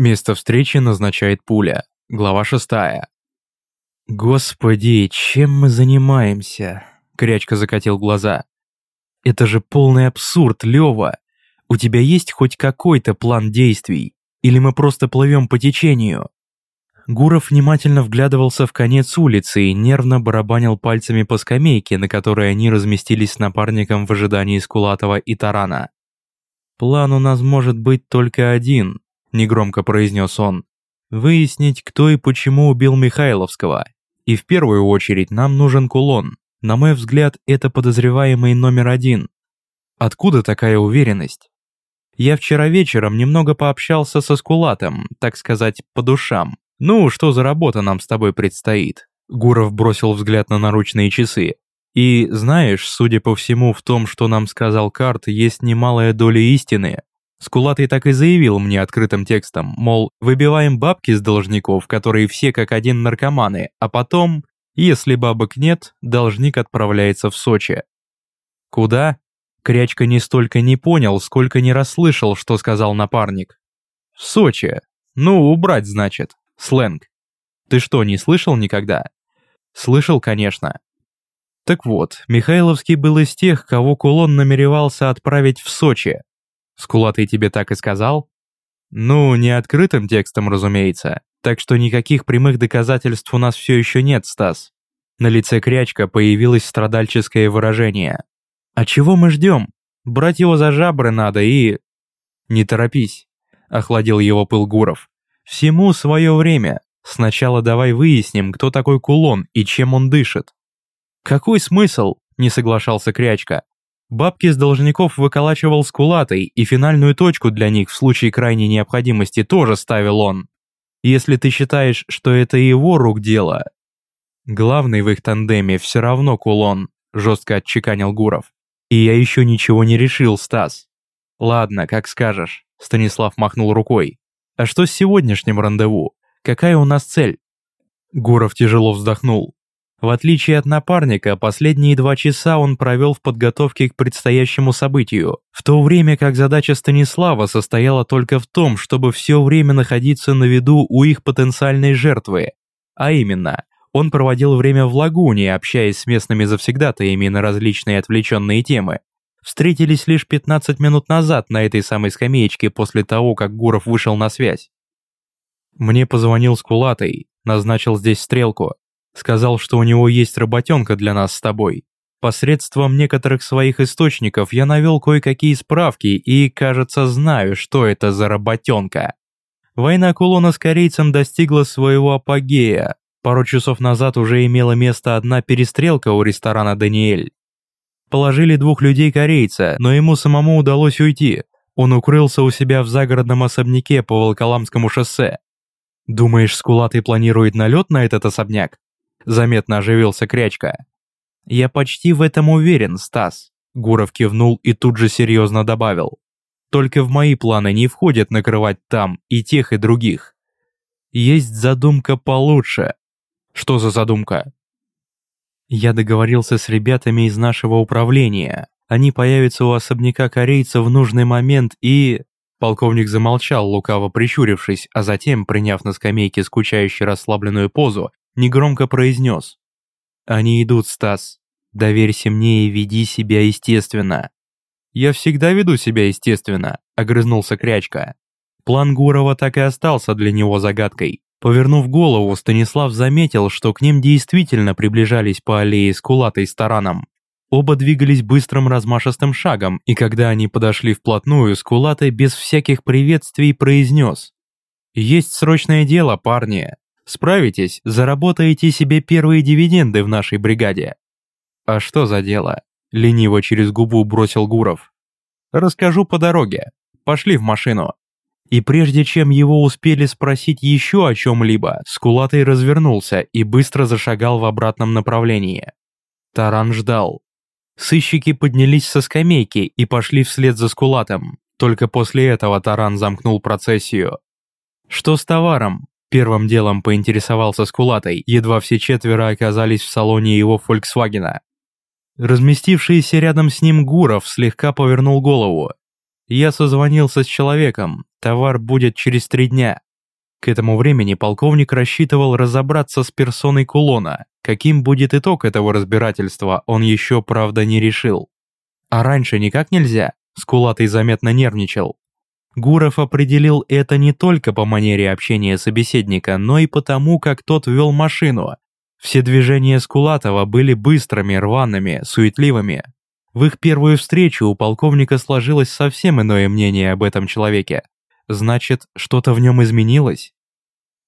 Место встречи назначает пуля. Глава шестая. «Господи, чем мы занимаемся?» Крячка закатил глаза. «Это же полный абсурд, Лёва! У тебя есть хоть какой-то план действий? Или мы просто плывем по течению?» Гуров внимательно вглядывался в конец улицы и нервно барабанил пальцами по скамейке, на которой они разместились с напарником в ожидании Скулатова и Тарана. «План у нас может быть только один», – негромко произнес он. «Выяснить, кто и почему убил Михайловского. И в первую очередь нам нужен кулон. На мой взгляд, это подозреваемый номер один. Откуда такая уверенность? Я вчера вечером немного пообщался со Скулатом, так сказать, по душам. Ну, что за работа нам с тобой предстоит? Гуров бросил взгляд на наручные часы. И, знаешь, судя по всему, в том, что нам сказал Карт, есть немалая доля истины. Скулатый так и заявил мне открытым текстом, мол, выбиваем бабки с должников, которые все как один наркоманы, а потом, если бабок нет, должник отправляется в Сочи. Куда? Крячка не столько не понял, сколько не расслышал, что сказал напарник. В Сочи. Ну, убрать, значит. Сленг. Ты что, не слышал никогда? Слышал, конечно. Так вот, Михайловский был из тех, кого Кулон намеревался отправить в Сочи, Скулатый тебе так и сказал? Ну, не открытым текстом, разумеется. Так что никаких прямых доказательств у нас все еще нет, Стас. На лице Крячка появилось страдальческое выражение. А чего мы ждем? Брать его за жабры надо и... Не торопись, охладил его пыл Гуров. Всему свое время. Сначала давай выясним, кто такой кулон и чем он дышит. Какой смысл? Не соглашался Крячка. Бабки с должников выколачивал скулатой, и финальную точку для них в случае крайней необходимости тоже ставил он. Если ты считаешь, что это его рук дело... Главный в их тандеме все равно кулон, жестко отчеканил Гуров. И я еще ничего не решил, Стас. Ладно, как скажешь, Станислав махнул рукой. А что с сегодняшним рандеву? Какая у нас цель? Гуров тяжело вздохнул. В отличие от напарника, последние два часа он провел в подготовке к предстоящему событию, в то время как задача Станислава состояла только в том, чтобы все время находиться на виду у их потенциальной жертвы. А именно, он проводил время в лагуне, общаясь с местными завсегдатаями на различные отвлеченные темы. Встретились лишь 15 минут назад на этой самой скамеечке после того, как Гуров вышел на связь. Мне позвонил Скулатый, назначил здесь стрелку. Сказал, что у него есть работенка для нас с тобой. Посредством некоторых своих источников я навел кое-какие справки и, кажется, знаю, что это за работенка. Война Кулона с корейцем достигла своего апогея. Пару часов назад уже имела место одна перестрелка у ресторана «Даниэль». Положили двух людей корейца, но ему самому удалось уйти. Он укрылся у себя в загородном особняке по Волоколамскому шоссе. Думаешь, Скулатый планирует налет на этот особняк? Заметно оживился Крячка. «Я почти в этом уверен, Стас», — Гуров кивнул и тут же серьезно добавил. «Только в мои планы не входит накрывать там и тех, и других. Есть задумка получше». «Что за задумка?» «Я договорился с ребятами из нашего управления. Они появятся у особняка корейца в нужный момент и...» Полковник замолчал, лукаво прищурившись, а затем, приняв на скамейке скучающую расслабленную позу, негромко произнес. «Они идут, Стас. Доверься мне и веди себя естественно». «Я всегда веду себя естественно», — огрызнулся Крячка. План Гурова так и остался для него загадкой. Повернув голову, Станислав заметил, что к ним действительно приближались по аллее с кулатой стороном. Оба двигались быстрым размашистым шагом, и когда они подошли вплотную, Скулатай без всяких приветствий произнес. «Есть срочное дело, парни. Справитесь, заработаете себе первые дивиденды в нашей бригаде». «А что за дело?» – лениво через губу бросил Гуров. «Расскажу по дороге. Пошли в машину». И прежде чем его успели спросить еще о чем-либо, Скулатый развернулся и быстро зашагал в обратном направлении. Таран ждал. Сыщики поднялись со скамейки и пошли вслед за Скулатом. Только после этого Таран замкнул процессию. «Что с товаром?» Первым делом поинтересовался Скулатой, едва все четверо оказались в салоне его «Фольксвагена». Разместившийся рядом с ним Гуров слегка повернул голову. «Я созвонился с человеком, товар будет через три дня. К этому времени полковник рассчитывал разобраться с персоной кулона. Каким будет итог этого разбирательства, он еще, правда, не решил. А раньше никак нельзя? Скулатый заметно нервничал. Гуров определил это не только по манере общения собеседника, но и потому, как тот вел машину. Все движения Скулатова были быстрыми, рваными, суетливыми. В их первую встречу у полковника сложилось совсем иное мнение об этом человеке. Значит, что-то в нем изменилось?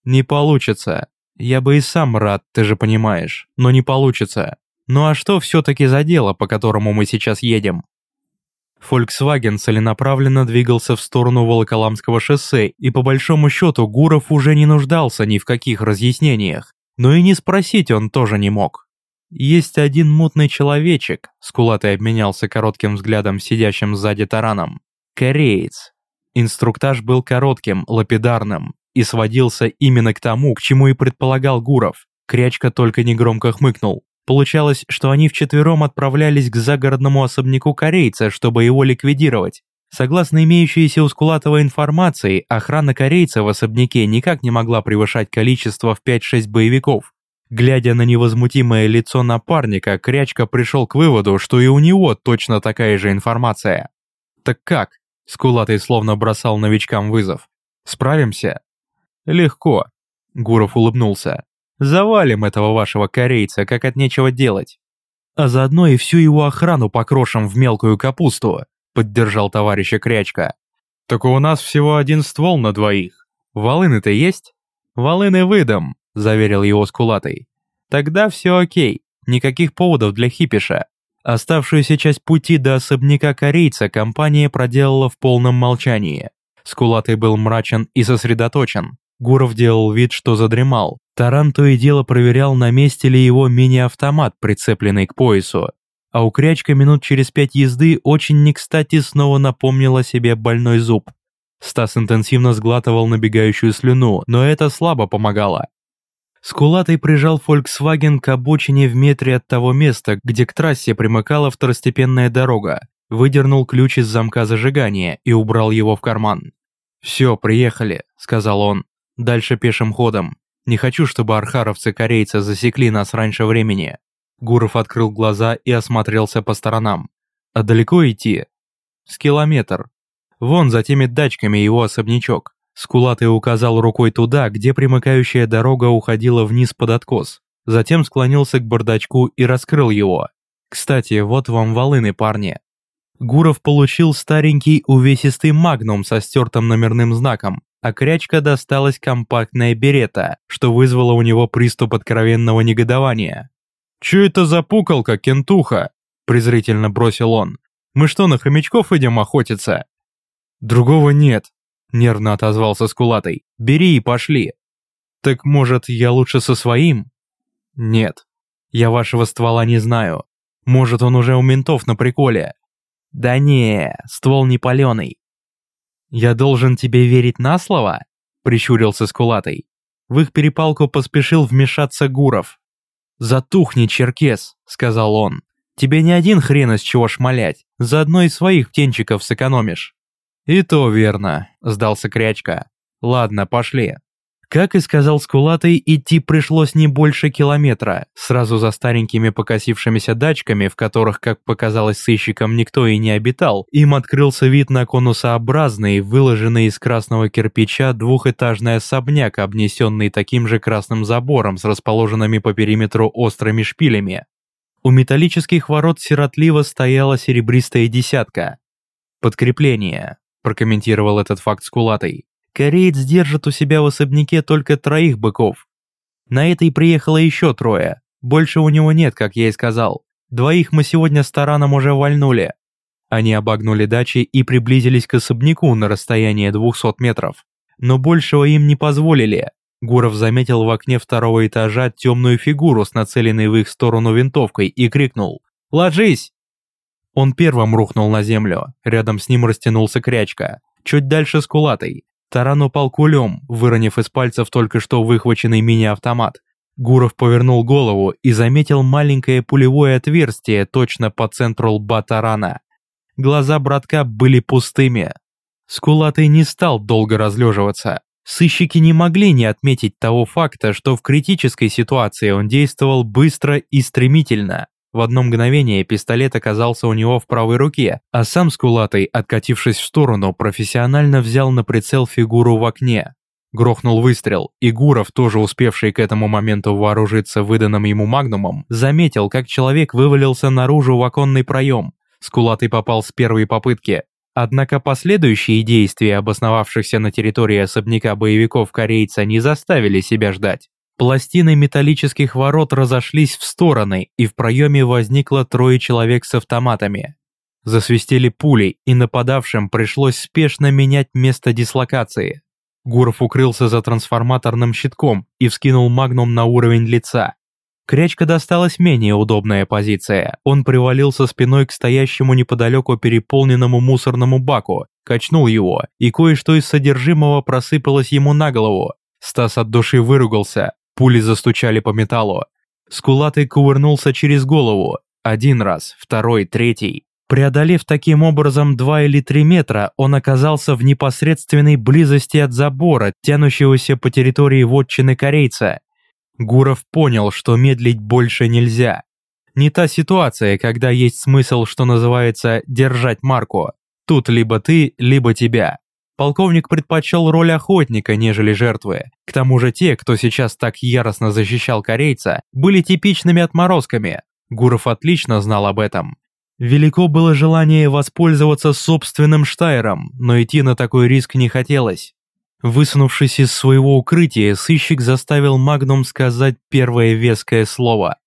Не получится. Я бы и сам рад, ты же понимаешь, но не получится. Ну а что все-таки за дело, по которому мы сейчас едем? Volkswagen целенаправленно двигался в сторону Волоколамского шоссе, и по большому счету Гуров уже не нуждался ни в каких разъяснениях, но и не спросить он тоже не мог. Есть один мутный человечек, Скулатый обменялся коротким взглядом сидящим сзади тараном. Кореец, Инструктаж был коротким, лапидарным и сводился именно к тому, к чему и предполагал Гуров. Крячка только негромко хмыкнул. Получалось, что они вчетвером отправлялись к загородному особняку корейца, чтобы его ликвидировать. Согласно имеющейся у Скулатова информации, охрана корейца в особняке никак не могла превышать количество в 5-6 боевиков. Глядя на невозмутимое лицо напарника, Крячка пришел к выводу, что и у него точно такая же информация. Так как? Скулатый словно бросал новичкам вызов. «Справимся?» «Легко», — Гуров улыбнулся. «Завалим этого вашего корейца, как от нечего делать. А заодно и всю его охрану покрошим в мелкую капусту», — поддержал товарища Крячка. «Так у нас всего один ствол на двоих. Волыны-то есть?» «Волыны выдам», — заверил его Скулатый. «Тогда все окей, никаких поводов для хипиша. Оставшуюся часть пути до особняка корейца компания проделала в полном молчании. Скулатый был мрачен и сосредоточен. Гуров делал вид, что задремал. Таран то и дело проверял, на месте ли его мини-автомат, прицепленный к поясу. А у Крячка минут через пять езды очень не кстати снова напомнил о себе больной зуб. Стас интенсивно сглатывал набегающую слюну, но это слабо помогало. Скулатый прижал Volkswagen к обочине в метре от того места, где к трассе примыкала второстепенная дорога, выдернул ключ из замка зажигания и убрал его в карман. «Все, приехали», — сказал он. «Дальше пешим ходом. Не хочу, чтобы архаровцы-корейцы засекли нас раньше времени». Гуров открыл глаза и осмотрелся по сторонам. «А далеко идти?» «С километр. Вон за теми дачками его особнячок. Скулатый указал рукой туда, где примыкающая дорога уходила вниз под откос. Затем склонился к бардачку и раскрыл его. «Кстати, вот вам волыны, парни». Гуров получил старенький увесистый магнум со стертым номерным знаком, а крячка досталась компактная берета, что вызвало у него приступ откровенного негодования. «Чё это за пукалка, кентуха?» – презрительно бросил он. «Мы что, на хомячков идем охотиться?» «Другого нет», Нервно отозвался Скулатый. «Бери и пошли». «Так, может, я лучше со своим?» «Нет. Я вашего ствола не знаю. Может, он уже у ментов на приколе». «Да не, ствол не паленый». «Я должен тебе верить на слово?» Прищурился Скулатый. В их перепалку поспешил вмешаться Гуров. «Затухни, черкес», — сказал он. «Тебе не один хрен из чего шмалять, заодно и своих птенчиков сэкономишь». «И то верно», – сдался Крячка. «Ладно, пошли». Как и сказал Скулатый, идти пришлось не больше километра, сразу за старенькими покосившимися дачками, в которых, как показалось сыщикам, никто и не обитал, им открылся вид на конусообразный, выложенный из красного кирпича двухэтажный особняк, обнесенный таким же красным забором с расположенными по периметру острыми шпилями. У металлических ворот сиротливо стояла серебристая десятка. Подкрепление прокомментировал этот факт Скулатый. Кореец держит у себя в особняке только троих быков. На это и приехало еще трое. Больше у него нет, как я и сказал. Двоих мы сегодня с тараном уже вальнули. Они обогнули дачи и приблизились к особняку на расстояние 200 метров. Но большего им не позволили. Гуров заметил в окне второго этажа темную фигуру с нацеленной в их сторону винтовкой и крикнул «Ложись!». Он первым рухнул на землю, рядом с ним растянулся крячка, чуть дальше скулатый. Таран упал кулем, выронив из пальцев только что выхваченный мини-автомат. Гуров повернул голову и заметил маленькое пулевое отверстие точно по центру лба тарана. Глаза братка были пустыми. Скулатый не стал долго разлеживаться. Сыщики не могли не отметить того факта, что в критической ситуации он действовал быстро и стремительно. В одно мгновение пистолет оказался у него в правой руке, а сам Скулатый, откатившись в сторону, профессионально взял на прицел фигуру в окне. Грохнул выстрел, и Гуров, тоже успевший к этому моменту вооружиться выданным ему магнумом, заметил, как человек вывалился наружу в оконный проем. Скулатый попал с первой попытки. Однако последующие действия обосновавшихся на территории особняка боевиков корейца не заставили себя ждать. Пластины металлических ворот разошлись в стороны, и в проеме возникло трое человек с автоматами. Засвистели пули, и нападавшим пришлось спешно менять место дислокации. Гуров укрылся за трансформаторным щитком и вскинул магнум на уровень лица. Крячка досталась менее удобная позиция. Он привалился спиной к стоящему неподалеку переполненному мусорному баку, качнул его, и кое-что из содержимого просыпалось ему на голову. Стас от души выругался, пули застучали по металлу. Скулатый кувырнулся через голову. Один раз, второй, третий. Преодолев таким образом два или три метра, он оказался в непосредственной близости от забора, тянущегося по территории вотчины корейца. Гуров понял, что медлить больше нельзя. Не та ситуация, когда есть смысл, что называется, держать марку. Тут либо ты, либо тебя. Полковник предпочел роль охотника, нежели жертвы. К тому же те, кто сейчас так яростно защищал корейца, были типичными отморозками. Гуров отлично знал об этом. Велико было желание воспользоваться собственным Штайром, но идти на такой риск не хотелось. Высунувшись из своего укрытия, сыщик заставил Магнум сказать первое веское слово.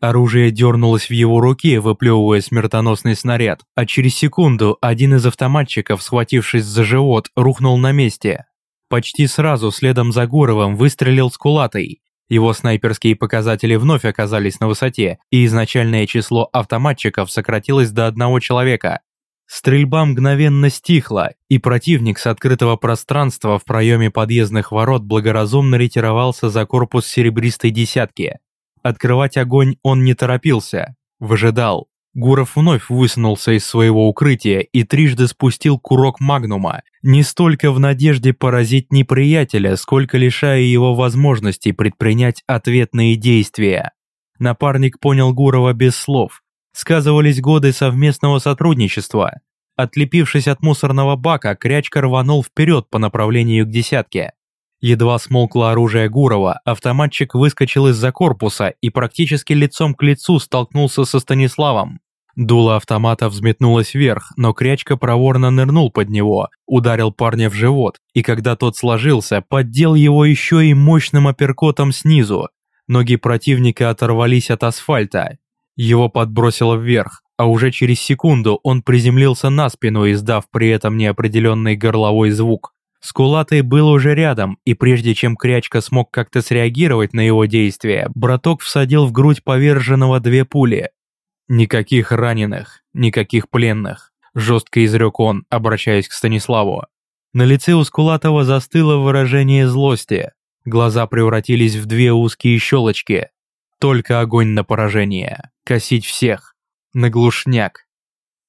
Оружие дернулось в его руке, выплевывая смертоносный снаряд, а через секунду один из автоматчиков, схватившись за живот, рухнул на месте. Почти сразу следом за Гуровым выстрелил Скулатый, его снайперские показатели вновь оказались на высоте, и изначальное число автоматчиков сократилось до одного человека. Стрельба мгновенно стихла, и противник с открытого пространства в проеме подъездных ворот благоразумно ретировался за корпус серебристой десятки. Открывать огонь он не торопился, выжидал. Гуров вновь высунулся из своего укрытия и трижды спустил курок магнума, не столько в надежде поразить неприятеля, сколько лишая его возможности предпринять ответные действия. Напарник понял Гурова без слов. Сказывались годы совместного сотрудничества. Отлепившись от мусорного бака, Крячка рванул вперед по направлению к десятке. Едва смолкло оружие Гурова, автоматчик выскочил из-за корпуса и практически лицом к лицу столкнулся со Станиславом. Дуло автомата взметнулось вверх, но Крячка проворно нырнул под него, ударил парня в живот, и когда тот сложился, поддел его еще и мощным апперкотом снизу. Ноги противника оторвались от асфальта. Его подбросило вверх, а уже через секунду он приземлился на спину, издав при этом неопределенный горловой звук. Скулатый был уже рядом, и прежде чем Крячка смог как-то среагировать на его действия, браток всадил в грудь поверженного две пули. «Никаких раненых, никаких пленных», – жестко изрек он, обращаясь к Станиславу. На лице у Скулатова застыло выражение злости. Глаза превратились в две узкие щелочки. Только огонь на поражение. Косить всех. На глушняк.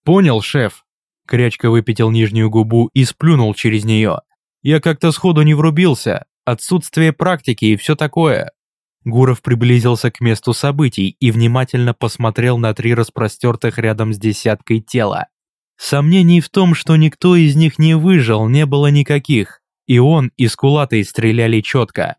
«Понял, шеф?» Крячка выпятил нижнюю губу и сплюнул через нее. Я как-то сходу не врубился, отсутствие практики и все такое. Гуров приблизился к месту событий и внимательно посмотрел на три распростертых рядом с десяткой тела. Сомнений в том, что никто из них не выжил, не было никаких, и он и Скулатый стреляли четко.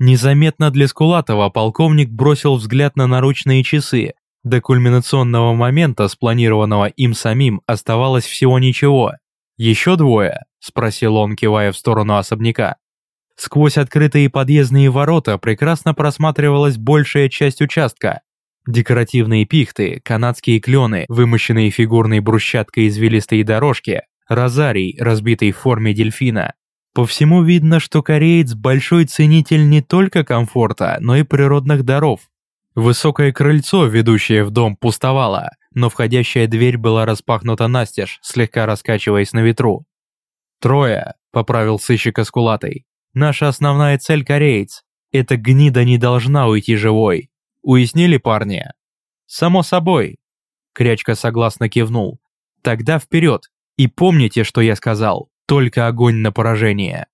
Незаметно для Скулатова полковник бросил взгляд на наручные часы. До кульминационного момента, спланированного им самим, оставалось всего ничего. Еще двое, спросил он, кивая в сторону особняка. Сквозь открытые подъездные ворота прекрасно просматривалась большая часть участка. Декоративные пихты, канадские клены, вымощенные фигурной брусчаткой извилистые дорожки, розарий, разбитый в форме дельфина. По всему видно, что кореец – большой ценитель не только комфорта, но и природных даров. Высокое крыльцо, ведущее в дом, пустовало, но входящая дверь была распахнута настежь, слегка раскачиваясь на ветру. «Трое», — поправил сыщик Аскулатый. «Наша основная цель — кореец. Эта гнида не должна уйти живой. Уяснили, парни?» «Само собой». Крячка согласно кивнул. «Тогда вперед. И помните, что я сказал. Только огонь на поражение».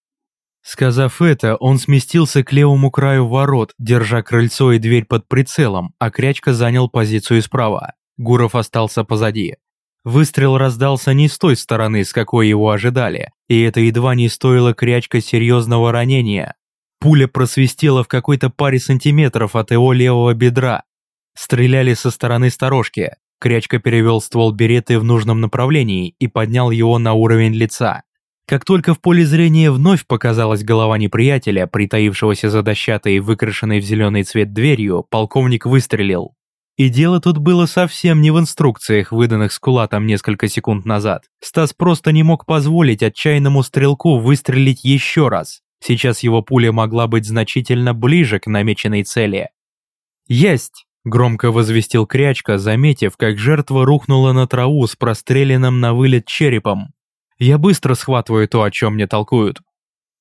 Сказав это, он сместился к левому краю ворот, держа крыльцо и дверь под прицелом, а Крячка занял позицию справа. Гуров остался позади. Выстрел раздался не с той стороны, с какой его ожидали, и это едва не стоило Крячка серьезного ранения. Пуля просвистела в какой-то паре сантиметров от его левого бедра. Стреляли со стороны сторожки. Крячка перевел ствол береты в нужном направлении и поднял его на уровень лица. Как только в поле зрения вновь показалась голова неприятеля, притаившегося за дощатой, выкрашенной в зеленый цвет дверью, полковник выстрелил. И дело тут было совсем не в инструкциях, выданных Скулатом несколько секунд назад. Стас просто не мог позволить отчаянному стрелку выстрелить еще раз. Сейчас его пуля могла быть значительно ближе к намеченной цели. «Есть!» – громко возвестил Крячка, заметив, как жертва рухнула на траву с простреленным на вылет черепом. Я быстро схватываю то, о чем мне толкуют.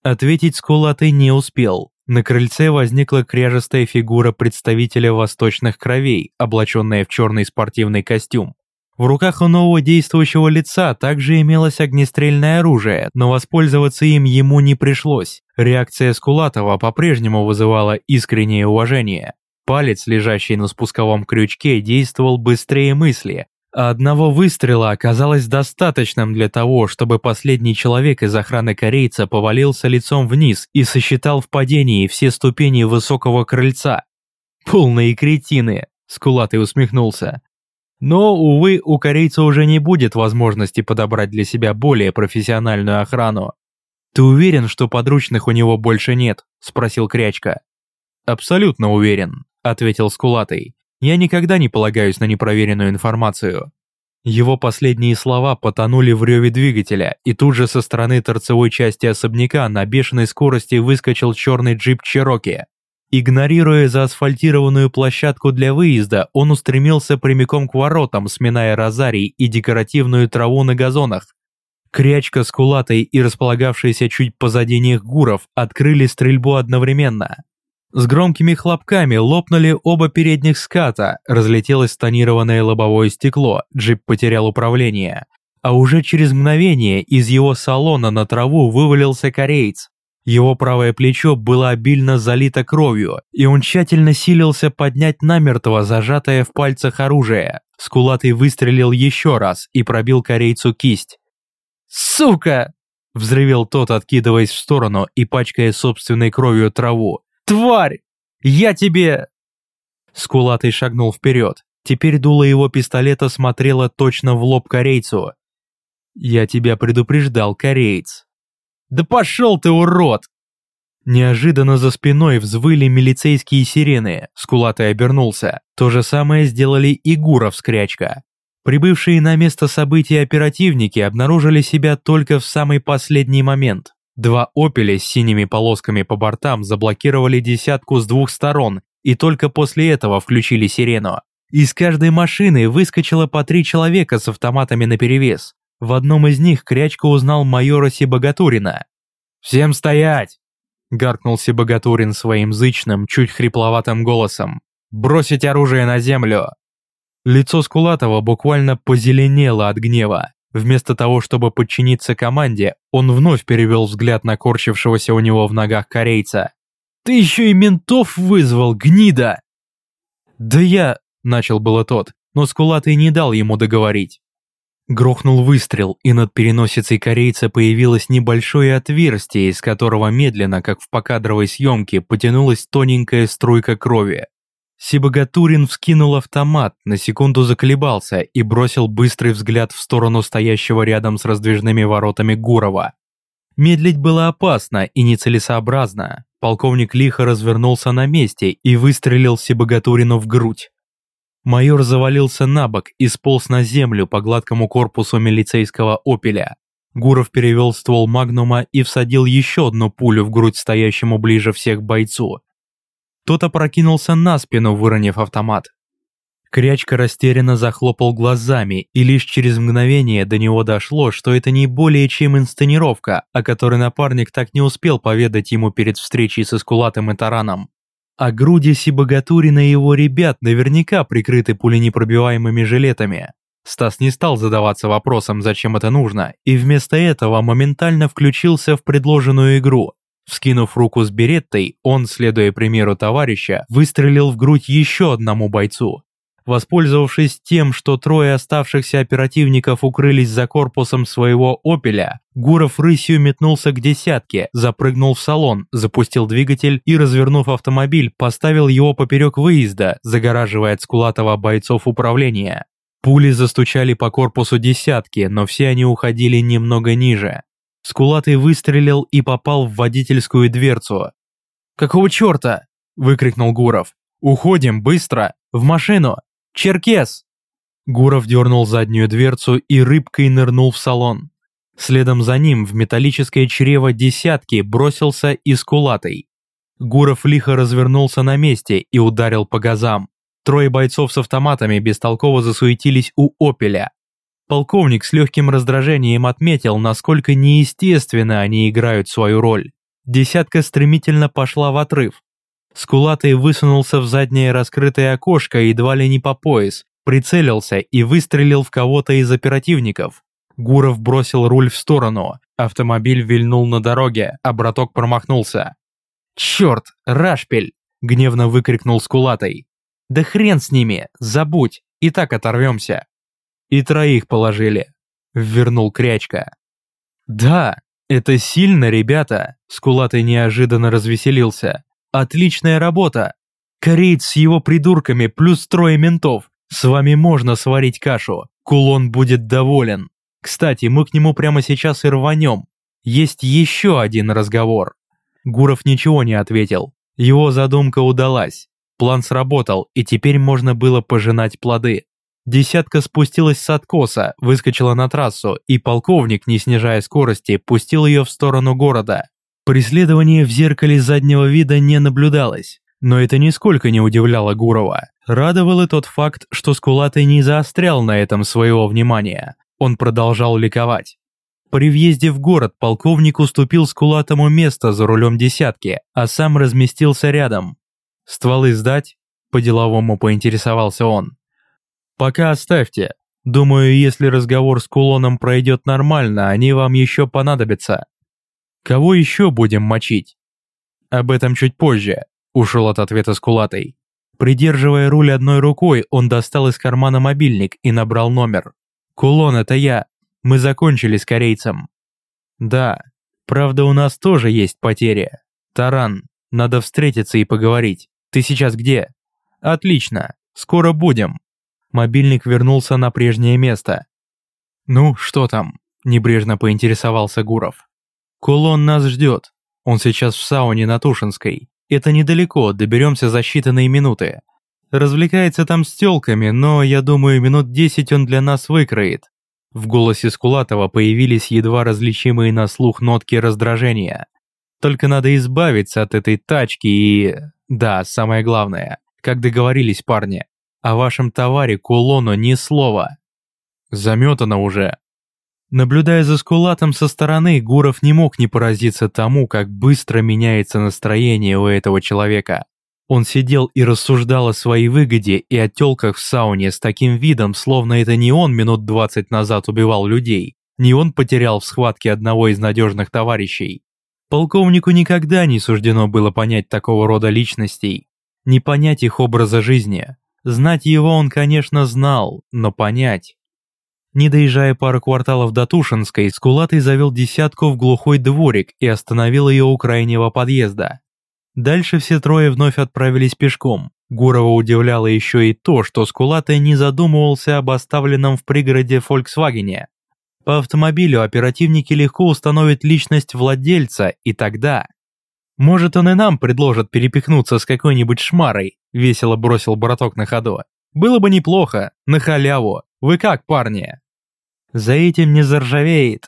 Ответить Скулатый не успел. На крыльце возникла кряжестая фигура представителя восточных кровей, облаченная в черный спортивный костюм. В руках у нового действующего лица также имелось огнестрельное оружие, но воспользоваться им ему не пришлось. Реакция Скулатова по-прежнему вызывала искреннее уважение. Палец, лежащий на спусковом крючке, действовал быстрее мысли, Одного выстрела оказалось достаточным для того, чтобы последний человек из охраны корейца повалился лицом вниз и сосчитал в падении все ступени высокого крыльца. «Полные кретины!» – Скулатый усмехнулся. Но, увы, у корейца уже не будет возможности подобрать для себя более профессиональную охрану. «Ты уверен, что подручных у него больше нет?» – спросил Крячка. «Абсолютно уверен», – ответил Скулатый. Я никогда не полагаюсь на непроверенную информацию. Его последние слова потонули в реве двигателя, и тут же со стороны торцевой части особняка на бешеной скорости выскочил черный джип Чероки. Игнорируя заасфальтированную площадку для выезда, он устремился прямиком к воротам, сминая розарий и декоративную траву на газонах. Крячка с кулатой и располагавшийся чуть позади них Гуров открыли стрельбу одновременно. С громкими хлопками лопнули оба передних ската, разлетелось тонированное лобовое стекло, джип потерял управление. А уже через мгновение из его салона на траву вывалился кореец. Его правое плечо было обильно залито кровью, и он тщательно силился поднять намертво зажатое в пальцах оружие. Скулатый выстрелил еще раз и пробил корейцу кисть. «Сука!» – взревел тот, откидываясь в сторону и пачкая собственной кровью траву. Тварь! Я тебе...» Скулатый шагнул вперед. Теперь дуло его пистолета смотрело точно в лоб корейцу. «Я тебя предупреждал, кореец». «Да пошел ты, урод!» Неожиданно за спиной взвыли милицейские сирены. Скулатый обернулся. То же самое сделали и Гуров с Крячка. Прибывшие на место события оперативники обнаружили себя только в самый последний момент. Два «Опеля» с синими полосками по бортам заблокировали десятку с двух сторон и только после этого включили сирену. Из каждой машины выскочило по три человека с автоматами наперевес. В одном из них Крячко узнал майора Сибагатурина. «Всем стоять!» – гаркнул Сибагатурин своим зычным, чуть хрипловатым голосом. «Бросить оружие на землю!» Лицо Скулатова буквально позеленело от гнева. Вместо того, чтобы подчиниться команде, он вновь перевел взгляд на корчившегося у него в ногах корейца. «Ты еще и ментов вызвал, гнида!» «Да я...» – начал было тот, но Скулатый не дал ему договорить. Грохнул выстрел, и над переносицей корейца появилось небольшое отверстие, из которого медленно, как в покадровой съемке, потянулась тоненькая струйка крови. Сибагатурин вскинул автомат, на секунду заколебался и бросил быстрый взгляд в сторону стоящего рядом с раздвижными воротами Гурова. Медлить было опасно и нецелесообразно. Полковник лихо развернулся на месте и выстрелил Сибагатурину в грудь. Майор завалился на бок и сполз на землю по гладкому корпусу милицейского «Опеля». Гуров перевел ствол магнума и всадил еще одну пулю в грудь стоящему ближе всех бойцу. Тот опрокинулся на спину, выронив автомат. Крячка растерянно захлопал глазами, и лишь через мгновение до него дошло, что это не более чем инсценировка, о которой напарник так не успел поведать ему перед встречей с Эскулатом и Тараном. А груди Сибагатурина и его ребят наверняка прикрыты пуленепробиваемыми жилетами. Стас не стал задаваться вопросом, зачем это нужно, и вместо этого моментально включился в предложенную игру. Вскинув руку с береттой, он, следуя примеру товарища, выстрелил в грудь еще одному бойцу. Воспользовавшись тем, что трое оставшихся оперативников укрылись за корпусом своего «Опеля», Гуров рысью метнулся к десятке, запрыгнул в салон, запустил двигатель и, развернув автомобиль, поставил его поперек выезда, загораживая от Скулатова бойцов управления. Пули застучали по корпусу десятки, но все они уходили немного ниже. Скулатый выстрелил и попал в водительскую дверцу. «Какого черта?» – выкрикнул Гуров. «Уходим, быстро! В машину! Черкес!» Гуров дернул заднюю дверцу и рыбкой нырнул в салон. Следом за ним в металлическое чрево десятки бросился и скулатый. Гуров лихо развернулся на месте и ударил по газам. Трое бойцов с автоматами бестолково засуетились у «Опеля». Полковник с легким раздражением отметил, насколько неестественно они играют свою роль. Десятка стремительно пошла в отрыв. Скулатый высунулся в заднее раскрытое окошко едва ли не по пояс, прицелился и выстрелил в кого-то из оперативников. Гуров бросил руль в сторону, автомобиль вильнул на дороге, а браток промахнулся. «Черт, Рашпель!» – гневно выкрикнул Скулатый. «Да хрен с ними, забудь, и так оторвемся!» «И троих положили», – ввернул Крячка. «Да, это сильно, ребята!» – Скулатый неожиданно развеселился. Отличная работа. Кореец с его придурками плюс трое ментов. С вами можно сварить кашу. Кулон будет доволен. Кстати, мы к нему прямо сейчас и рванем. Есть еще один разговор. Гуров ничего не ответил. Его задумка удалась. План сработал, и теперь можно было пожинать плоды. Десятка спустилась с откоса, выскочила на трассу, и полковник, не снижая скорости, пустил ее в сторону города. Преследования в зеркале заднего вида не наблюдалось, но это нисколько не удивляло Гурова. Радовал и тот факт, что Скулатый не заострял на этом своего внимания. Он продолжал ликовать. При въезде в город полковник уступил Скулатому место за рулем десятки, а сам разместился рядом. «Стволы сдать?» – по-деловому поинтересовался он. «Пока оставьте. Думаю, если разговор с Кулоном пройдет нормально, они вам еще понадобятся. Кого еще будем мочить? Об этом чуть позже, ушел от ответа Скулатый. Придерживая руль одной рукой, он достал из кармана мобильник и набрал номер. «Кулон, это я. Мы закончили с корейцем». «Да. Правда, у нас тоже есть потери. Таран, надо встретиться и поговорить. Ты сейчас где?» «Отлично. Скоро будем». Мобильник вернулся на прежнее место. «Ну, что там?» – небрежно поинтересовался Гуров. Кулон нас ждет. Он сейчас в сауне на Тушинской. Это недалеко, доберемся за считанные минуты. Развлекается там с тёлками, но, я думаю, минут десять он для нас выкроет». В голосе Скулатова появились едва различимые на слух нотки раздражения. «Только надо избавиться от этой тачки и... Да, самое главное, как договорились парни, о вашем товаре Кулону ни слова». «Заметано уже», Наблюдая за Скулатом со стороны, Гуров не мог не поразиться тому, как быстро меняется настроение у этого человека. Он сидел и рассуждал о своей выгоде и о тёлках в сауне с таким видом, словно это не он минут двадцать назад убивал людей, не он потерял в схватке одного из надежных товарищей. Полковнику никогда не суждено было понять такого рода личностей, не понять их образа жизни. Знать его он, конечно, знал, но понять... Не доезжая пару кварталов до Тушинской, Скулатый завел десятку в глухой дворик и остановил ее у крайнего подъезда. Дальше все трое вновь отправились пешком. Гурова удивляло еще и то, что Скулатый не задумывался об оставленном в пригороде «Фольксвагене». По автомобилю оперативники легко установят личность владельца, и тогда... «Может, он и нам предложит перепихнуться с какой-нибудь шмарой», — весело бросил браток на ходу. «Было бы неплохо, на халяву. Вы как, парни?» За этим не заржавеет.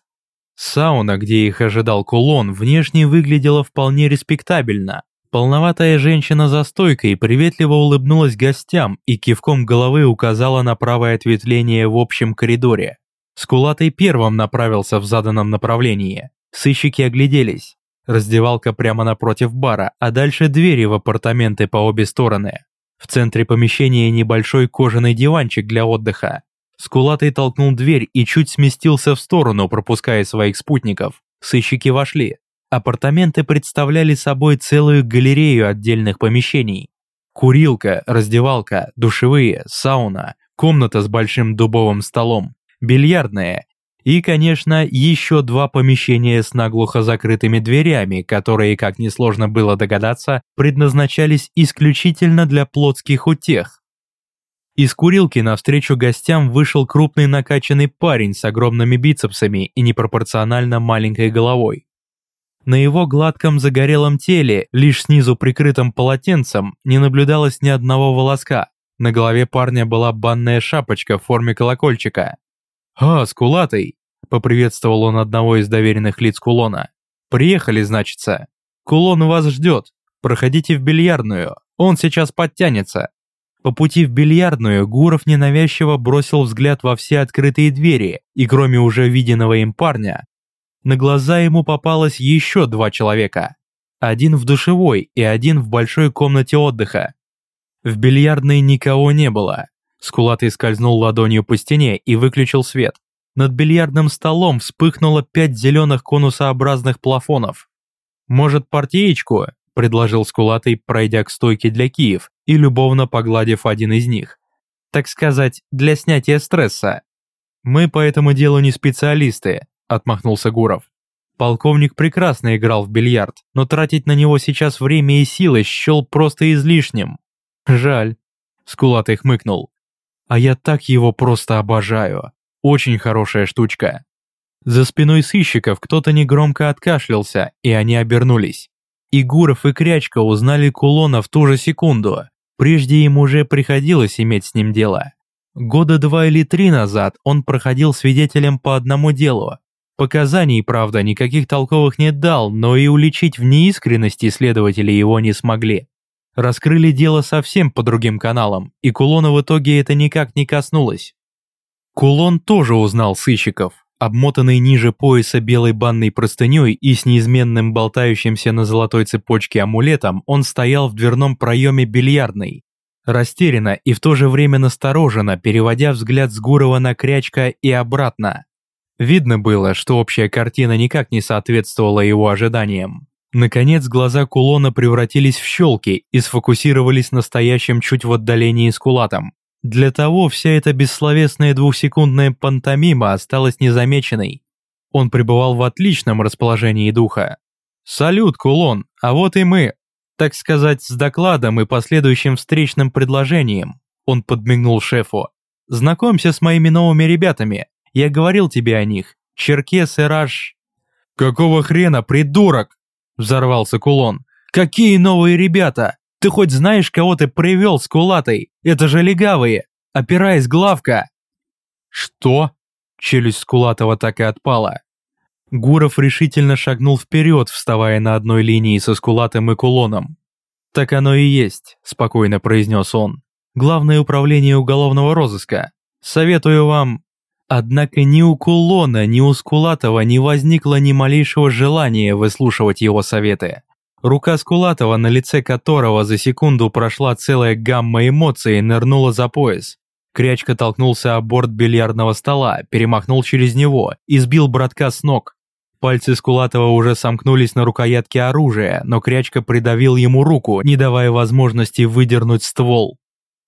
Сауна, где их ожидал кулон, внешне выглядела вполне респектабельно. Полноватая женщина за стойкой приветливо улыбнулась гостям и кивком головы указала на правое ответвление в общем коридоре. Скулатый первым направился в заданном направлении. Сыщики огляделись. Раздевалка прямо напротив бара, а дальше двери в апартаменты по обе стороны. В центре помещения небольшой кожаный диванчик для отдыха. Скулатый толкнул дверь и чуть сместился в сторону, пропуская своих спутников. Сыщики вошли. Апартаменты представляли собой целую галерею отдельных помещений. Курилка, раздевалка, душевые, сауна, комната с большим дубовым столом, бильярдная и, конечно, еще два помещения с наглухо закрытыми дверями, которые, как несложно было догадаться, предназначались исключительно для плотских утех. Из курилки навстречу гостям вышел крупный накачанный парень с огромными бицепсами и непропорционально маленькой головой. На его гладком загорелом теле, лишь снизу прикрытым полотенцем, не наблюдалось ни одного волоска. На голове парня была банная шапочка в форме колокольчика. «А, скулатый!» – поприветствовал он одного из доверенных лиц кулона. «Приехали, значится. Кулон вас ждет. Проходите в бильярдную, он сейчас подтянется». По пути в бильярдную Гуров ненавязчиво бросил взгляд во все открытые двери, и кроме уже виденного им парня, на глаза ему попалось еще два человека. Один в душевой и один в большой комнате отдыха. В бильярдной никого не было. Скулатый скользнул ладонью по стене и выключил свет. Над бильярдным столом вспыхнуло пять зеленых конусообразных плафонов. «Может, партиечку?» – предложил Скулатый, пройдя к стойке для киев и любовно погладив один из них. «Так сказать, для снятия стресса. Мы по этому делу не специалисты, отмахнулся Гуров. Полковник прекрасно играл в бильярд, но тратить на него сейчас время и силы счел просто излишним. Жаль. Скулатый хмыкнул. А я так его просто обожаю. Очень хорошая штучка. За спиной сыщиков кто-то негромко откашлялся, и они обернулись. И Гуров и Крячка узнали Кулона в ту же секунду. Прежде им уже приходилось иметь с ним дело. Года два или три назад он проходил свидетелем по одному делу, Показаний, правда, никаких толковых не дал, но и уличить в неискренности следователи его не смогли. Раскрыли дело совсем по другим каналам, и Кулона в итоге это никак не коснулось. Кулон тоже узнал сыщиков. Обмотанный ниже пояса белой банной простыней и с неизменным болтающимся на золотой цепочке амулетом, он стоял в дверном проеме бильярдной. Растерянно и в то же время настороженно, переводя взгляд с Гурова на Крячка и обратно. Видно было, что общая картина никак не соответствовала его ожиданиям. Наконец глаза кулона превратились в щелки и сфокусировались на стоящем чуть в отдалении скулатом. Для того вся эта бессловесная двухсекундная пантомима осталась незамеченной. Он пребывал в отличном расположении духа. «Салют, кулон, а вот и мы!» Так сказать, с докладом и последующим встречным предложением. Он подмигнул шефу. «Знакомься с моими новыми ребятами. Я говорил тебе о них. Черкес и Раш...» «Какого хрена, придурок?» Взорвался кулон. «Какие новые ребята? Ты хоть знаешь, кого ты привел с кулатой? Это же легавые. Опираясь главка!» «Что?» Челюсть Скулатова так и отпала. Гуров решительно шагнул вперед, вставая на одной линии со Скулатым и Кулоном. «Так оно и есть», – спокойно произнес он. «Главное управление уголовного розыска. Советую вам Однако ни у Кулона, ни у Скулатова не возникло ни малейшего желания выслушивать его советы. Рука Скулатова, на лице которого за секунду прошла целая гамма эмоций, нырнула за пояс. Крячка толкнулся о борт бильярдного стола, перемахнул через него и сбил братка с ног. Пальцы Скулатова уже сомкнулись на рукоятке оружия, но Крячка придавил ему руку, не давая возможности выдернуть ствол.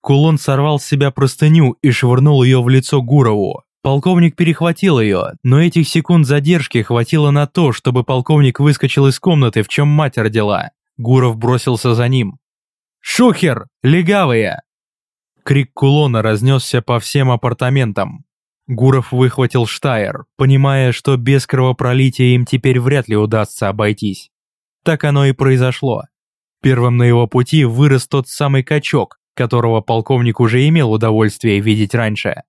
Кулон сорвал с себя простыню и швырнул ее в лицо Гурову. Полковник перехватил ее, но этих секунд задержки хватило на то, чтобы полковник выскочил из комнаты, в чем мать родила. Гуров бросился за ним. «Шухер! Легавые!» Крик кулона разнесся по всем апартаментам. Гуров выхватил Штайр, понимая, что без кровопролития им теперь вряд ли удастся обойтись. Так оно и произошло. Первым на его пути вырос тот самый качок, которого полковник уже имел удовольствие видеть раньше.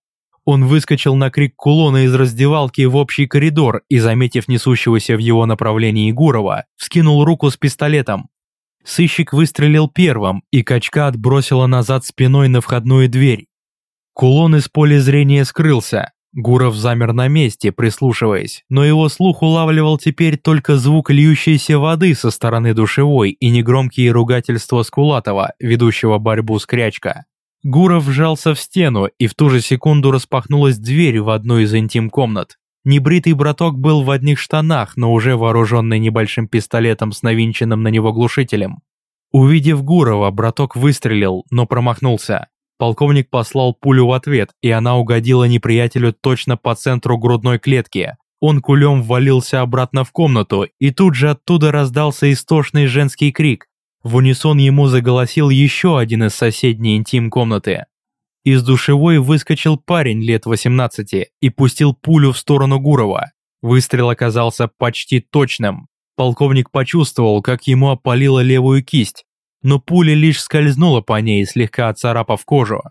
Он выскочил на крик кулона из раздевалки в общий коридор и, заметив несущегося в его направлении Гурова, вскинул руку с пистолетом. Сыщик выстрелил первым, и качка отбросила назад спиной на входную дверь. Кулон из поля зрения скрылся. Гуров замер на месте, прислушиваясь, но его слух улавливал теперь только звук льющейся воды со стороны душевой и негромкие ругательства Скулатова, ведущего борьбу с крячка. Гуров вжался в стену, и в ту же секунду распахнулась дверь в одну из интим-комнат. Небритый браток был в одних штанах, но уже вооруженный небольшим пистолетом с навинченным на него глушителем. Увидев Гурова, браток выстрелил, но промахнулся. Полковник послал пулю в ответ, и она угодила неприятелю точно по центру грудной клетки. Он кулем ввалился обратно в комнату, и тут же оттуда раздался истошный женский крик. В унисон ему заголосил еще один из соседней интим комнаты. Из душевой выскочил парень лет 18 и пустил пулю в сторону Гурова. Выстрел оказался почти точным. Полковник почувствовал, как ему опалило левую кисть, но пуля лишь скользнула по ней, слегка отцарапав кожу.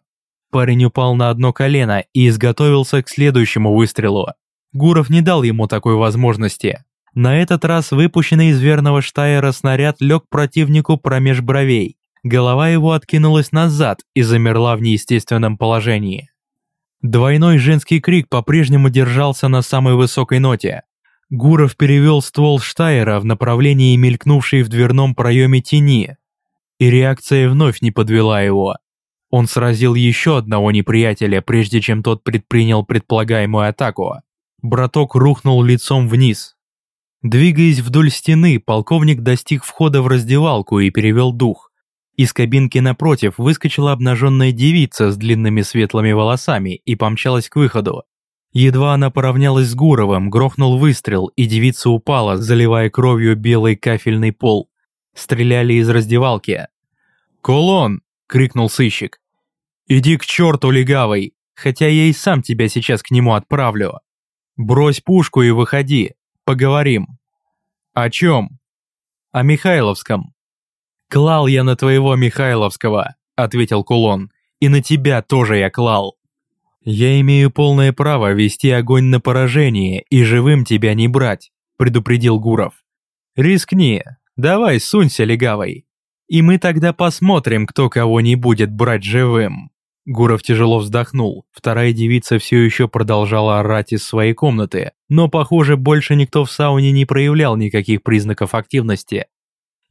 Парень упал на одно колено и изготовился к следующему выстрелу. Гуров не дал ему такой возможности. На этот раз выпущенный из верного Штайера снаряд лег противнику промеж бровей. Голова его откинулась назад и замерла в неестественном положении. Двойной женский крик по-прежнему держался на самой высокой ноте. Гуров перевел ствол Штайера в направлении мелькнувшей в дверном проеме тени. И реакция вновь не подвела его. Он сразил еще одного неприятеля, прежде чем тот предпринял предполагаемую атаку. Браток рухнул лицом вниз. Двигаясь вдоль стены, полковник достиг входа в раздевалку и перевел дух. Из кабинки напротив выскочила обнаженная девица с длинными светлыми волосами и помчалась к выходу. Едва она поравнялась с Гуровым, грохнул выстрел, и девица упала, заливая кровью белый кафельный пол. Стреляли из раздевалки. «Кулон!» — крикнул сыщик. «Иди к черту, легавый, хотя я и сам тебя сейчас к нему отправлю. Брось пушку и выходи, поговорим». «О чем?» «О Михайловском». «Клал я на твоего Михайловского», — ответил Кулон. «И на тебя тоже я клал». «Я имею полное право вести огонь на поражение и живым тебя не брать», — предупредил Гуров. «Рискни, давай сунься легавой, и мы тогда посмотрим, кто кого не будет брать живым». Гуров тяжело вздохнул, вторая девица все еще продолжала орать из своей комнаты, но, похоже, больше никто в сауне не проявлял никаких признаков активности.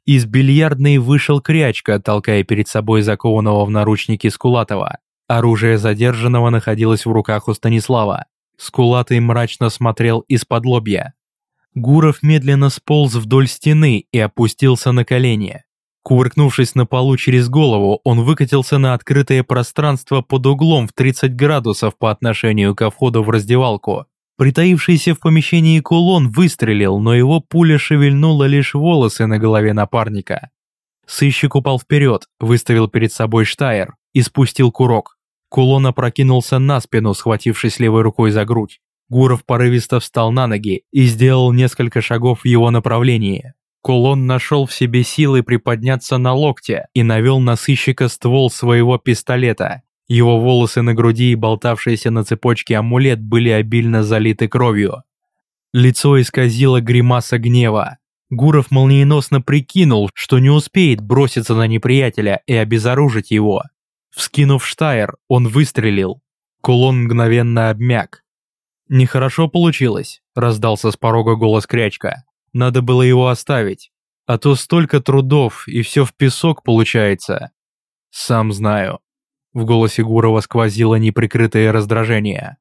Из бильярдной вышел Крячка, толкая перед собой закованного в наручники Скулатова. Оружие задержанного находилось в руках у Станислава. Скулатый мрачно смотрел из-под лобья. Гуров медленно сполз вдоль стены и опустился на колени. Кувыркнувшись на полу через голову, он выкатился на открытое пространство под углом в 30 градусов по отношению ко входу в раздевалку. Притаившийся в помещении кулон выстрелил, но его пуля шевельнула лишь волосы на голове напарника. Сыщик упал вперед, выставил перед собой штайр и спустил курок. Кулон опрокинулся на спину, схватившись левой рукой за грудь. Гуров порывисто встал на ноги и сделал несколько шагов в его направлении. Кулон нашел в себе силы приподняться на локте и навел на сыщика ствол своего пистолета. Его волосы на груди и болтавшиеся на цепочке амулет были обильно залиты кровью. Лицо исказило гримаса гнева. Гуров молниеносно прикинул, что не успеет броситься на неприятеля и обезоружить его. Вскинув штайр, он выстрелил. Кулон мгновенно обмяк. «Нехорошо получилось», — раздался с порога голос Крячка. «Надо было его оставить. А то столько трудов, и все в песок получается». «Сам знаю», в голосе Гурова сквозило неприкрытое раздражение.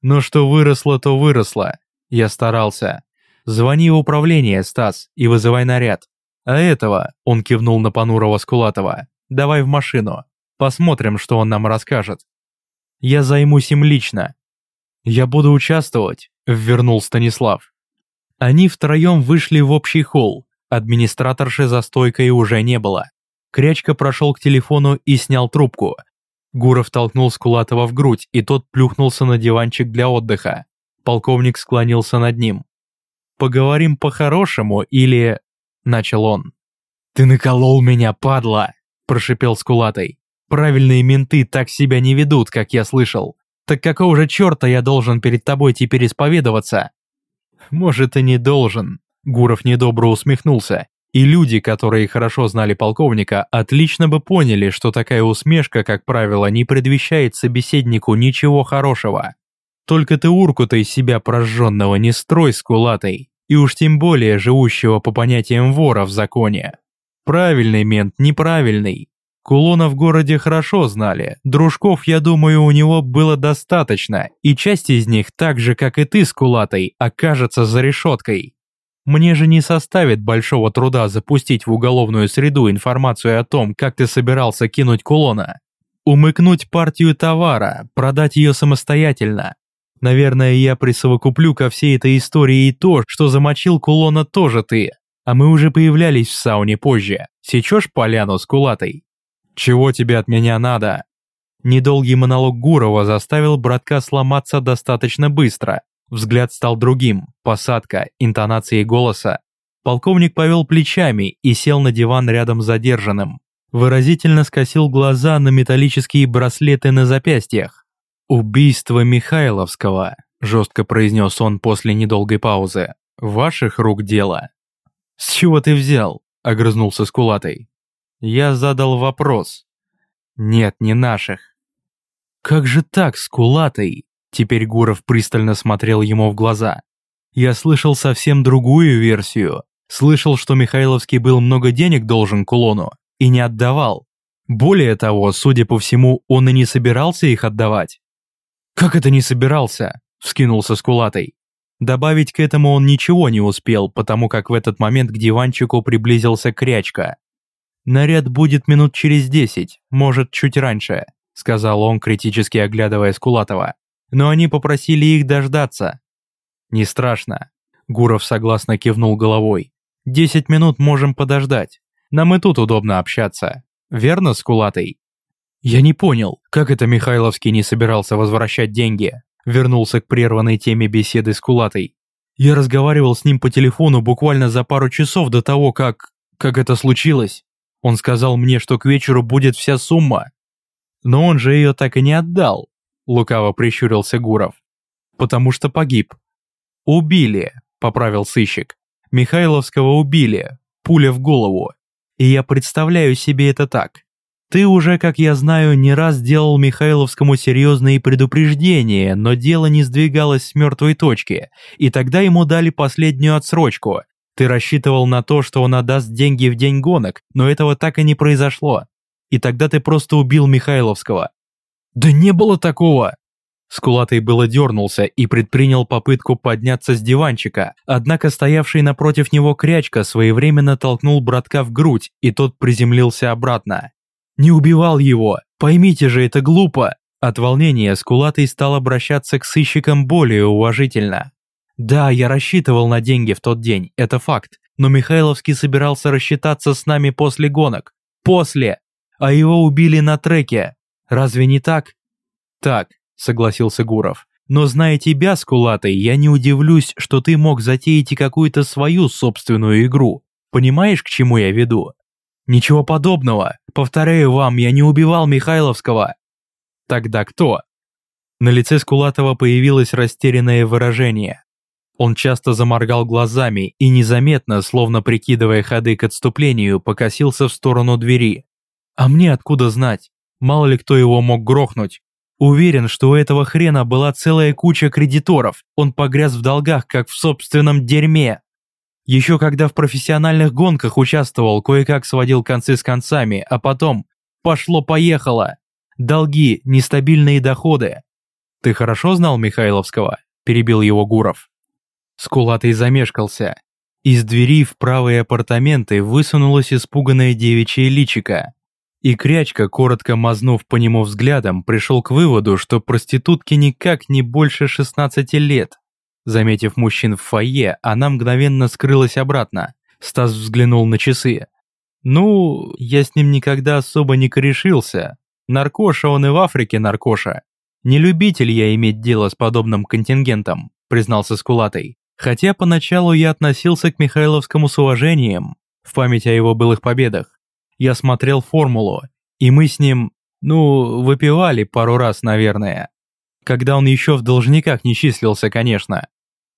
«Но что выросло, то выросло. Я старался. Звони в управление, Стас, и вызывай наряд. А этого, он кивнул на понурого Скулатова, давай в машину. Посмотрим, что он нам расскажет. Я займусь им лично. Я буду участвовать, вернул Станислав. Они втроем вышли в общий холл. Администраторши за стойкой уже не было. Крячка прошел к телефону и снял трубку, Гуров толкнул Скулатова в грудь, и тот плюхнулся на диванчик для отдыха. Полковник склонился над ним. «Поговорим по-хорошему или...» – начал он. «Ты наколол меня, падла!» – прошипел Скулатый. «Правильные менты так себя не ведут, как я слышал. Так какого же черта я должен перед тобой теперь исповедоваться?» «Может, и не должен», – Гуров недобро усмехнулся и люди, которые хорошо знали полковника, отлично бы поняли, что такая усмешка, как правило, не предвещает собеседнику ничего хорошего. Только ты урку-то из себя прожженного не строй скулатой, и уж тем более живущего по понятиям вора в законе. Правильный мент, неправильный. Кулона в городе хорошо знали, дружков, я думаю, у него было достаточно, и часть из них, так же, как и ты с Кулатой, окажется за решеткой. Мне же не составит большого труда запустить в уголовную среду информацию о том, как ты собирался кинуть Кулона. Умыкнуть партию товара, продать ее самостоятельно. Наверное, я присовокуплю ко всей этой истории и то, что замочил Кулона тоже ты, а мы уже появлялись в сауне позже. Сечешь поляну с Кулатой? «Чего тебе от меня надо?» Недолгий монолог Гурова заставил братка сломаться достаточно быстро. Взгляд стал другим, посадка, интонации голоса. Полковник повел плечами и сел на диван рядом с задержанным. Выразительно скосил глаза на металлические браслеты на запястьях. «Убийство Михайловского», – жестко произнес он после недолгой паузы. «Ваших рук дело». «С чего ты взял?» – огрызнулся Скулатый. Я задал вопрос. Нет, не наших. Как же так, скулатый? Теперь Гуров пристально смотрел ему в глаза. Я слышал совсем другую версию. Слышал, что Михайловский был много денег должен Кулону и не отдавал. Более того, судя по всему, он и не собирался их отдавать. «Как это не собирался?» – вскинулся Скулатый. Добавить к этому он ничего не успел, потому как в этот момент к диванчику приблизился Крячка. «Наряд будет минут через десять, может, чуть раньше», сказал он, критически оглядывая Скулатова. «Но они попросили их дождаться». «Не страшно», Гуров согласно кивнул головой. «Десять минут можем подождать. Нам и тут удобно общаться. Верно, Скулатый?» «Я не понял, как это Михайловский не собирался возвращать деньги?» Вернулся к прерванной теме беседы с Кулатой. «Я разговаривал с ним по телефону буквально за пару часов до того, как... как это случилось. Он сказал мне, что к вечеру будет вся сумма. Но он же ее так и не отдал, лукаво прищурился Гуров. Потому что погиб. Убили, поправил сыщик. Михайловского убили, пуля в голову. И я представляю себе это так. Ты уже, как я знаю, не раз делал Михайловскому серьезные предупреждения, но дело не сдвигалось с мертвой точки, и тогда ему дали последнюю отсрочку, ты рассчитывал на то, что он отдаст деньги в день гонок, но этого так и не произошло. И тогда ты просто убил Михайловского. Да не было такого! Скулатый было дернулся и предпринял попытку подняться с диванчика, однако стоявший напротив него крячка своевременно толкнул братка в грудь, и тот приземлился обратно. «Не убивал его! Поймите же, это глупо!» От волнения Скулатый стал обращаться к сыщикам более уважительно. Да, я рассчитывал на деньги в тот день, это факт, но Михайловский собирался рассчитаться с нами после гонок. После! А его убили на треке. Разве не так? Так, согласился Гуров. Но зная тебя, Скулатый, я не удивлюсь, что ты мог затеять и какую-то свою собственную игру. Понимаешь, к чему я веду? Ничего подобного. Повторяю вам, я не убивал Михайловского. Тогда кто? На лице Скулатова появилось растерянное выражение. Он часто заморгал глазами и незаметно, словно прикидывая ходы к отступлению, покосился в сторону двери. А мне откуда знать? Мало ли кто его мог грохнуть. Уверен, что у этого хрена была целая куча кредиторов. Он погряз в долгах, как в собственном дерьме. Еще когда в профессиональных гонках участвовал, кое-как сводил концы с концами, а потом пошло-поехало. Долги, нестабильные доходы. Ты хорошо знал Михайловского? Перебил его Гуров. Скулатый замешкался. Из двери в правые апартаменты высунулась испуганная девичья личика. И Крячка, коротко мазнув по нему взглядом, пришел к выводу, что проститутке никак не больше 16 лет. Заметив мужчин в фойе, она мгновенно скрылась обратно. Стас взглянул на часы. «Ну, я с ним никогда особо не корешился. Наркоша он и в Африке наркоша. Не любитель я иметь дело с подобным контингентом», признался Скулатый. Хотя поначалу я относился к Михайловскому с уважением, в память о его былых победах. Я смотрел «Формулу», и мы с ним, ну, выпивали пару раз, наверное. Когда он еще в должниках не числился, конечно.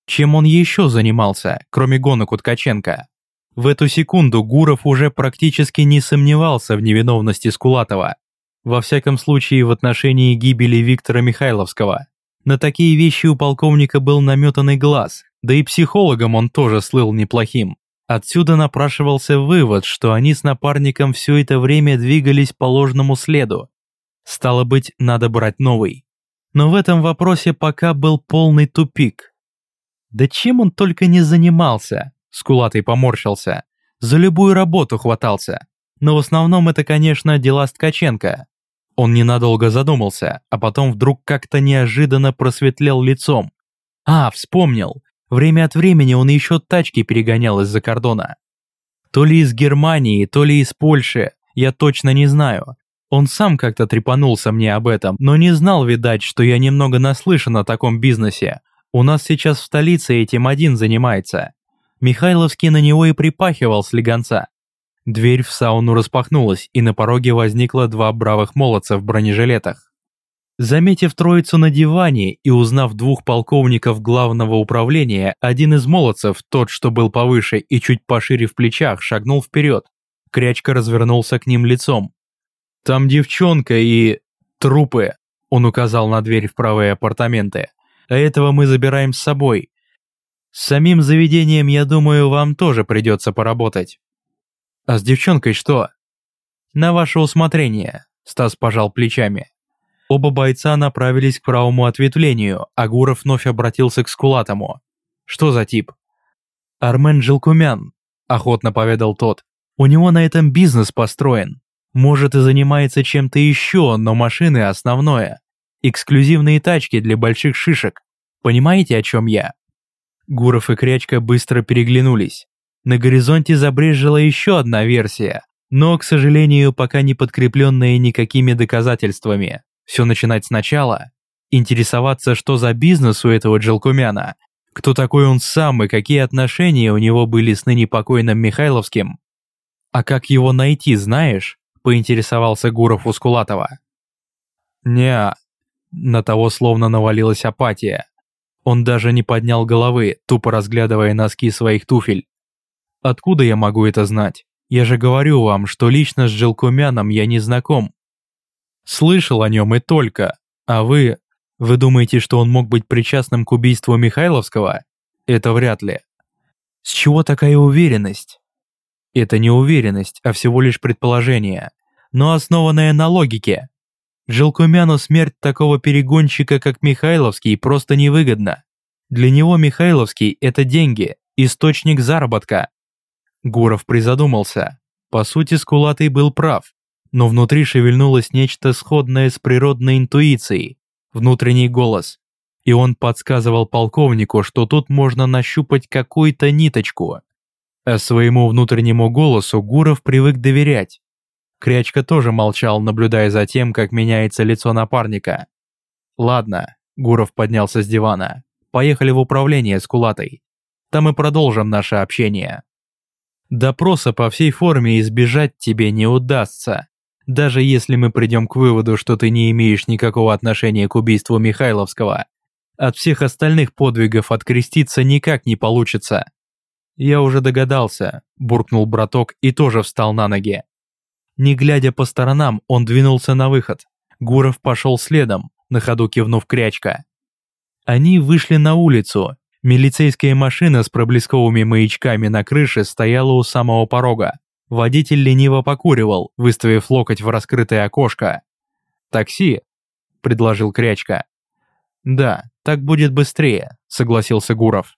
Чем он еще занимался, кроме гонок у Ткаченко? В эту секунду Гуров уже практически не сомневался в невиновности Скулатова. Во всяком случае, в отношении гибели Виктора Михайловского. На такие вещи у полковника был наметанный глаз, да и психологом он тоже слыл неплохим. Отсюда напрашивался вывод, что они с напарником все это время двигались по ложному следу. Стало быть, надо брать новый. Но в этом вопросе пока был полный тупик. Да чем он только не занимался, Скулатый поморщился. За любую работу хватался. Но в основном это, конечно, дела с Ткаченко. Он ненадолго задумался, а потом вдруг как-то неожиданно просветлел лицом. А, вспомнил. Время от времени он еще тачки перегонял из-за кордона. То ли из Германии, то ли из Польши, я точно не знаю. Он сам как-то трепанулся мне об этом, но не знал, видать, что я немного наслышан о таком бизнесе. У нас сейчас в столице этим один занимается. Михайловский на него и припахивал с легонца. Дверь в сауну распахнулась, и на пороге возникло два бравых молодца в бронежилетах. Заметив троицу на диване и узнав двух полковников главного управления, один из молодцев, тот, что был повыше и чуть пошире в плечах, шагнул вперед. Крячка развернулся к ним лицом. «Там девчонка и... трупы», — он указал на дверь в правые апартаменты. «А этого мы забираем с собой. С самим заведением, я думаю, вам тоже придется поработать». «А с девчонкой что?» «На ваше усмотрение», — Стас пожал плечами. Оба бойца направились к правому ответвлению, а Гуров вновь обратился к Скулатому. «Что за тип?» «Армен Жилкумян», — охотно поведал тот. «У него на этом бизнес построен. Может и занимается чем-то еще, но машины основное. Эксклюзивные тачки для больших шишек. Понимаете, о чем я?» Гуров и Крячка быстро переглянулись. На горизонте забрежила еще одна версия, но, к сожалению, пока не подкрепленная никакими доказательствами все начинать сначала, интересоваться, что за бизнес у этого Джелкумяна, кто такой он сам и какие отношения у него были с ныне покойным Михайловским. А как его найти, знаешь? Поинтересовался Гуров у Скулатова. не На того словно навалилась апатия. Он даже не поднял головы, тупо разглядывая носки своих туфель. Откуда я могу это знать? Я же говорю вам, что лично с Джилкумяном я не знаком. Слышал о нем и только. А вы... Вы думаете, что он мог быть причастным к убийству Михайловского? Это вряд ли. С чего такая уверенность? Это не уверенность, а всего лишь предположение, но основанное на логике. Желкумяну смерть такого перегонщика, как Михайловский, просто невыгодна. Для него Михайловский – это деньги, источник заработка. Гуров призадумался. По сути, Скулатый был прав но внутри шевельнулось нечто сходное с природной интуицией, внутренний голос. И он подсказывал полковнику, что тут можно нащупать какую-то ниточку. А своему внутреннему голосу Гуров привык доверять. Крячка тоже молчал, наблюдая за тем, как меняется лицо напарника. «Ладно», — Гуров поднялся с дивана, — «поехали в управление с Кулатой. Там и продолжим наше общение». Допроса по всей форме избежать тебе не удастся. Даже если мы придем к выводу, что ты не имеешь никакого отношения к убийству Михайловского, от всех остальных подвигов откреститься никак не получится. Я уже догадался, буркнул браток и тоже встал на ноги. Не глядя по сторонам, он двинулся на выход. Гуров пошел следом, на ходу кивнув крячка. Они вышли на улицу. Милицейская машина с проблесковыми маячками на крыше стояла у самого порога. Водитель лениво покуривал, выставив локоть в раскрытое окошко. «Такси?» – предложил Крячка. «Да, так будет быстрее», – согласился Гуров.